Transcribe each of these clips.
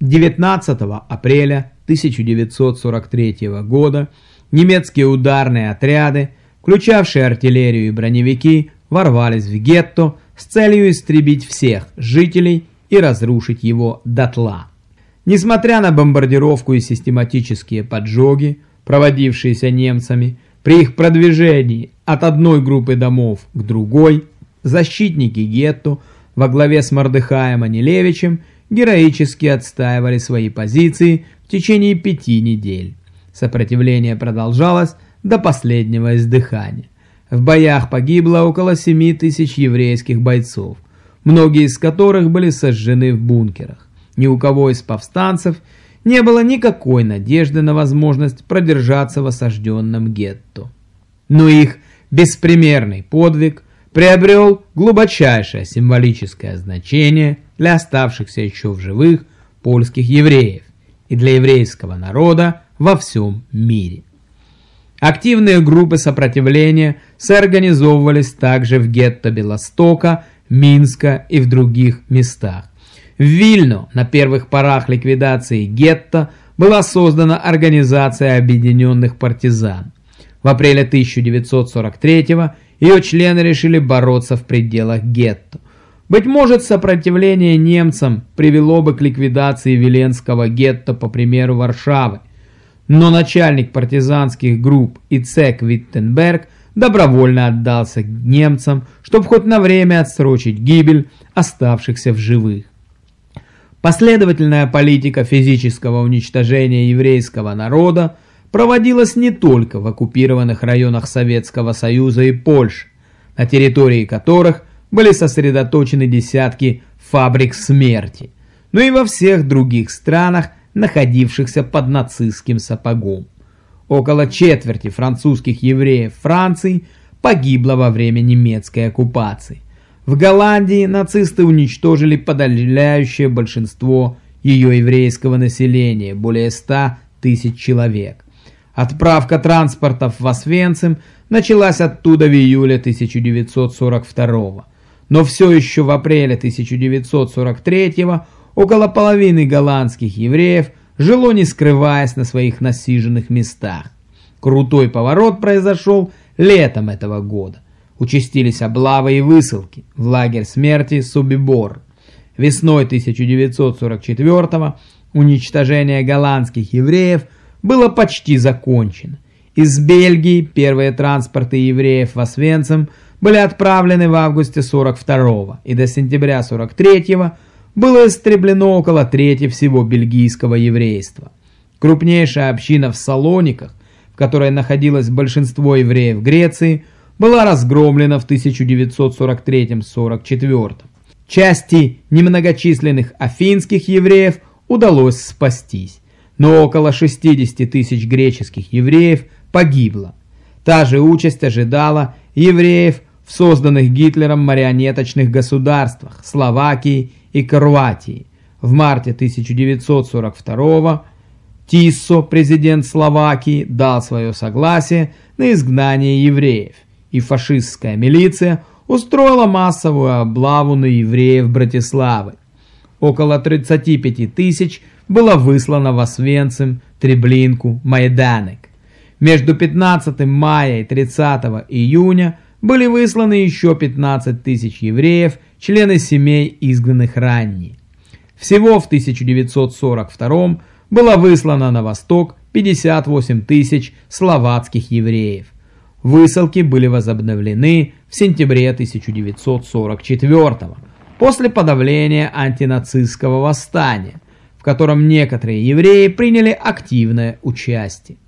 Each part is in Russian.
19 апреля 1943 года немецкие ударные отряды, включавшие артиллерию и броневики, ворвались в гетто с целью истребить всех жителей и разрушить его дотла. Несмотря на бомбардировку и систематические поджоги, проводившиеся немцами, при их продвижении от одной группы домов к другой, защитники гетто во главе с Мордыхаем Анилевичем героически отстаивали свои позиции в течение пяти недель. Сопротивление продолжалось до последнего издыхания. В боях погибло около 7 тысяч еврейских бойцов, многие из которых были сожжены в бункерах. Ни у кого из повстанцев не было никакой надежды на возможность продержаться в осажденном гетто. Но их беспримерный подвиг приобрел глубочайшее символическое значение для оставшихся еще в живых польских евреев и для еврейского народа во всем мире. Активные группы сопротивления соорганизовывались также в гетто Белостока, Минска и в других местах. В Вильно на первых порах ликвидации гетто была создана Организация Объединенных Партизан. В апреле 1943 ее члены решили бороться в пределах гетто. Быть может, сопротивление немцам привело бы к ликвидации Виленского гетто по примеру Варшавы. Но начальник партизанских групп Ицек Виттенберг добровольно отдался немцам, чтобы хоть на время отсрочить гибель оставшихся в живых. Последовательная политика физического уничтожения еврейского народа проводилась не только в оккупированных районах Советского Союза и Польши, на территории которых были сосредоточены десятки фабрик смерти, но и во всех других странах, находившихся под нацистским сапогом. Около четверти французских евреев Франции погибло во время немецкой оккупации. В Голландии нацисты уничтожили подавляющее большинство ее еврейского населения, более 100 тысяч человек. Отправка транспортов в Освенцим началась оттуда в июле 1942 Но все еще в апреле 1943 около половины голландских евреев жило не скрываясь на своих насиженных местах. Крутой поворот произошел летом этого года. Участились облавы и высылки в лагерь смерти Субибор. Весной 1944 уничтожение голландских евреев было почти закончено. Из Бельгии первые транспорты евреев в Освенцим были отправлены в августе 42 и до сентября 43 -го было истреблено около трети всего бельгийского еврейства. Крупнейшая община в Салониках, в которой находилось большинство евреев Греции, была разгромлена в 1943-44. Части немногочисленных афинских евреев удалось спастись, но около 60 тысяч греческих евреев погибло. Та же участь ожидала евреев в созданных Гитлером марионеточных государствах Словакии и Хорватии. В марте 1942 Тиссо, президент Словакии, дал свое согласие на изгнание евреев, и фашистская милиция устроила массовую облаву на евреев Братиславы. Около 35 тысяч было выслано в Освенцим, Треблинку, Майданек. Между 15 мая и 30 июня были высланы еще 15 тысяч евреев, члены семей, изгнанных ранее. Всего в 1942 было выслано на восток 58 тысяч словацких евреев. Высылки были возобновлены в сентябре 1944 после подавления антинацистского восстания, в котором некоторые евреи приняли активное участие.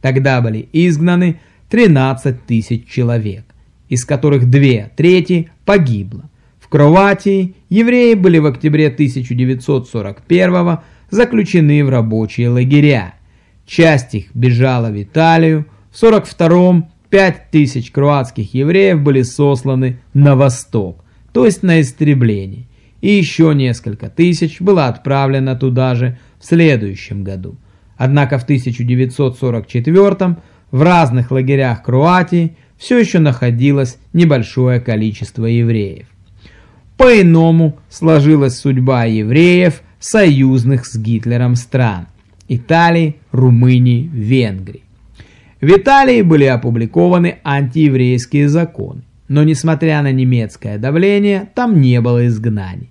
Тогда были изгнаны 13 тысяч человек из которых две трети погибло. В Кроватии евреи были в октябре 1941 заключены в рабочие лагеря. Часть их бежала в Италию. В 42-м 5 тысяч кроатских евреев были сосланы на восток, то есть на истребление. И еще несколько тысяч было отправлено туда же в следующем году. Однако в 1944 в разных лагерях Кроатии все еще находилось небольшое количество евреев. По-иному сложилась судьба евреев союзных с Гитлером стран – Италии, Румынии, Венгрии. В Италии были опубликованы антиеврейские законы, но несмотря на немецкое давление, там не было изгнаний.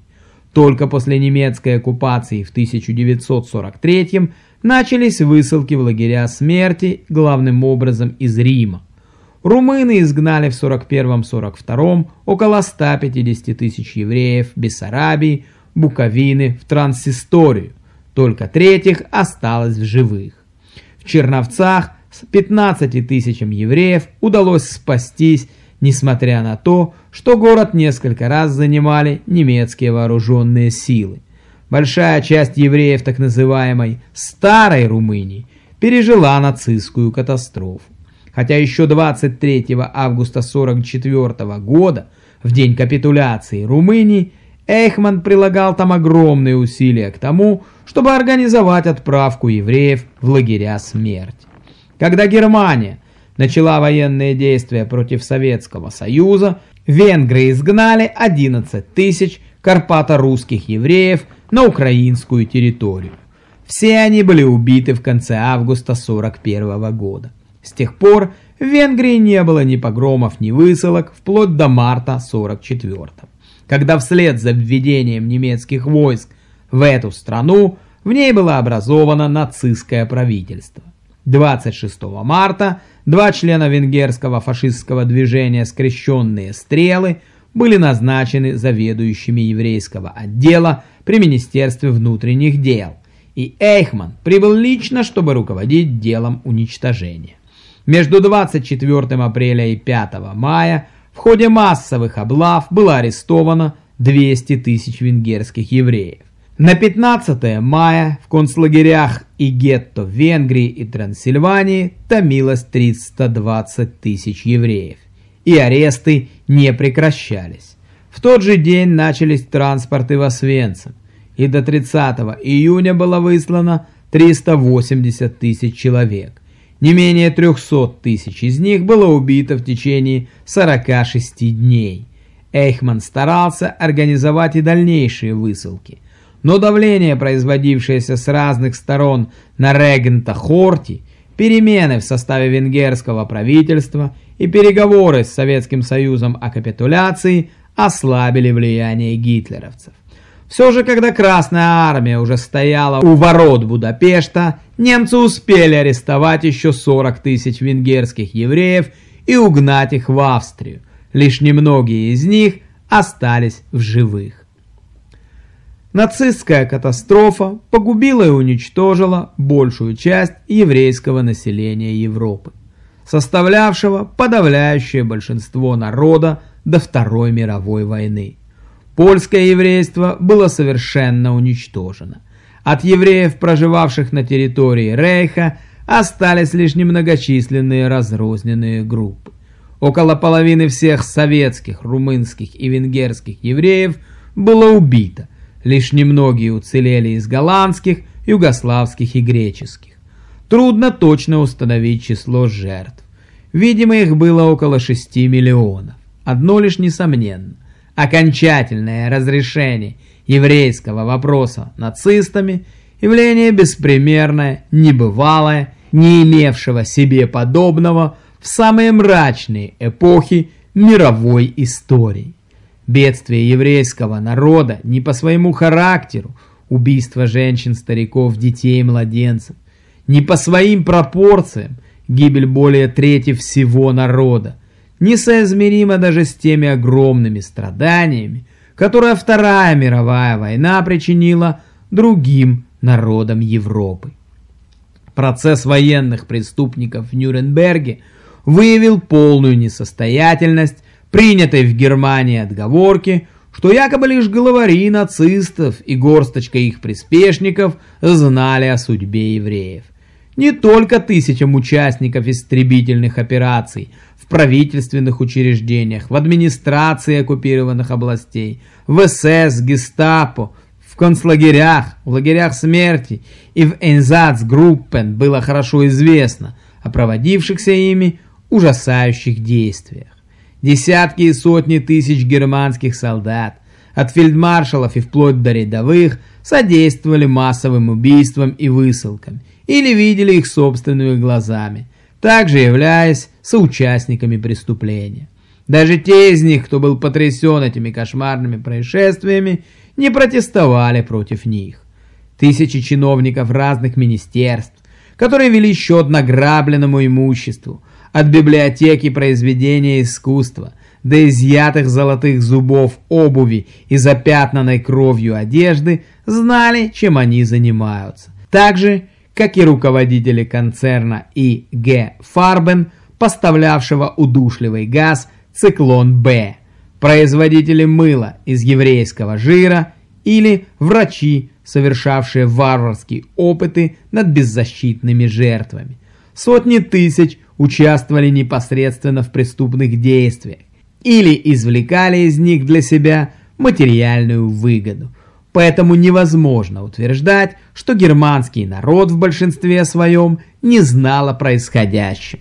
Только после немецкой оккупации в 1943 начались высылки в лагеря смерти, главным образом из Рима. Румыны изгнали в 41-42 около 150 тысяч евреев Бессарабии, Буковины, в Транссисторию. Только третьих осталось в живых. В Черновцах с 15 тысячам евреев удалось спастись, несмотря на то, что город несколько раз занимали немецкие вооруженные силы. Большая часть евреев так называемой «старой Румынии» пережила нацистскую катастрофу. Хотя еще 23 августа 1944 года, в день капитуляции Румынии, Эйхман прилагал там огромные усилия к тому, чтобы организовать отправку евреев в лагеря смерти. Когда Германия начала военные действия против Советского Союза, венгры изгнали 11 тысяч карпато-русских евреев на украинскую территорию. Все они были убиты в конце августа 1941 года. С тех пор в Венгрии не было ни погромов, ни высылок, вплоть до марта 44 -го. Когда вслед за введением немецких войск в эту страну, в ней было образовано нацистское правительство. 26 марта два члена венгерского фашистского движения «Скрещенные стрелы» были назначены заведующими еврейского отдела при Министерстве внутренних дел, и Эйхман прибыл лично, чтобы руководить делом уничтожения. Между 24 апреля и 5 мая в ходе массовых облав было арестовано 200 тысяч венгерских евреев. На 15 мая в концлагерях и гетто Венгрии и Трансильвании томилось 320 тысяч евреев, и аресты не прекращались. В тот же день начались транспорты в Освенцим, и до 30 июня было выслано 380 тысяч человек. Не менее 300 тысяч из них было убито в течение 46 дней. Эйхман старался организовать и дальнейшие высылки – но давление, производившееся с разных сторон на регента Хорти, перемены в составе венгерского правительства и переговоры с Советским Союзом о капитуляции ослабили влияние гитлеровцев. Все же, когда Красная Армия уже стояла у ворот Будапешта, немцы успели арестовать еще 40 тысяч венгерских евреев и угнать их в Австрию. Лишь немногие из них остались в живых. Нацистская катастрофа погубила и уничтожила большую часть еврейского населения Европы, составлявшего подавляющее большинство народа до Второй мировой войны. Польское еврейство было совершенно уничтожено. От евреев, проживавших на территории Рейха, остались лишь немногочисленные разрозненные группы. Около половины всех советских, румынских и венгерских евреев было убито – Лишь немногие уцелели из голландских, югославских и греческих. Трудно точно установить число жертв. Видимо, их было около 6 миллионов. Одно лишь несомненно. Окончательное разрешение еврейского вопроса нацистами – явление беспримерное, небывалое, не имевшего себе подобного в самые мрачные эпохи мировой истории. Бедствие еврейского народа не по своему характеру, убийство женщин, стариков, детей и младенцев, не по своим пропорциям, гибель более трети всего народа, несоизмеримо даже с теми огромными страданиями, которые Вторая мировая война причинила другим народам Европы. Процесс военных преступников в Нюрнберге выявил полную несостоятельность принятой в Германии отговорки, что якобы лишь главари нацистов и горсточка их приспешников знали о судьбе евреев. Не только тысячам участников истребительных операций в правительственных учреждениях, в администрации оккупированных областей, в СС, гестапо, в концлагерях, в лагерях смерти и в Энзацгруппен было хорошо известно о проводившихся ими ужасающих действиях. Десятки и сотни тысяч германских солдат, от фельдмаршалов и вплоть до рядовых, содействовали массовым убийствам и высылкам, или видели их собственными глазами, также являясь соучастниками преступления. Даже те из них, кто был потрясен этими кошмарными происшествиями, не протестовали против них. Тысячи чиновников разных министерств, которые вели счет награбленному имуществу, от библиотеки произведения искусства до изъятых золотых зубов обуви и запятнанной кровью одежды, знали, чем они занимаются. Так же, как и руководители концерна И.Г. Фарбен, поставлявшего удушливый газ «Циклон-Б», производители мыла из еврейского жира или врачи, совершавшие варварские опыты над беззащитными жертвами. Сотни тысяч участвовали непосредственно в преступных действиях или извлекали из них для себя материальную выгоду. Поэтому невозможно утверждать, что германский народ в большинстве своем не знал о происходящем.